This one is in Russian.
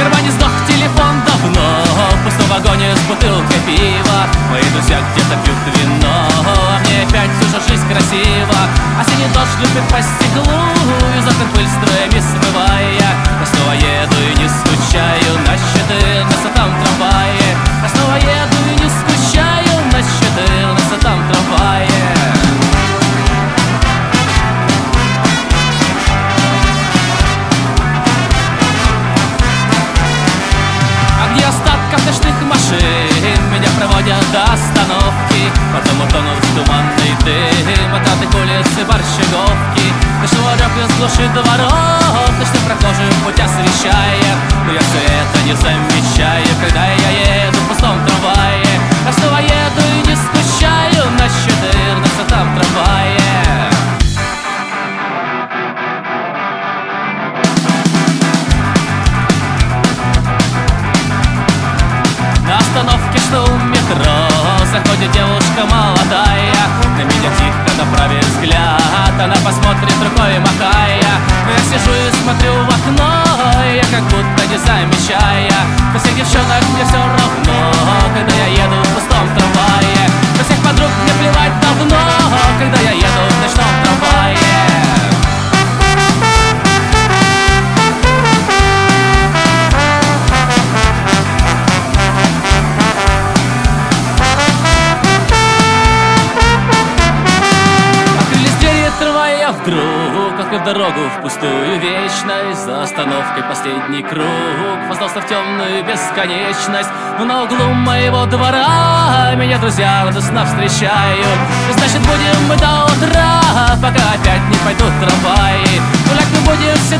кармане сдох телефон давно. В пустом вагоне с бутылкой пива. Мои друзья где-то пьют вино. А мне опять уже жизнь красива Осенний дождь любит по стеклу. Машин Меня проводят до остановки. Потом утонут в туманный дым. От и борщеговки Ночного рёк из глуши дворов что у метро. Заходит девушка молодая На меня тихо направит взгляд. Она посмотрит рукой махая. Но я сижу и смотрю в окно вдруг Открыв дорогу в пустую вечность За остановкой последний круг. Поздался в темную бесконечность Но на углу моего двора Меня друзья радостно встречают. Значит будем мы до утра Пока опять не пойдут трамваи. Гулять мы будем все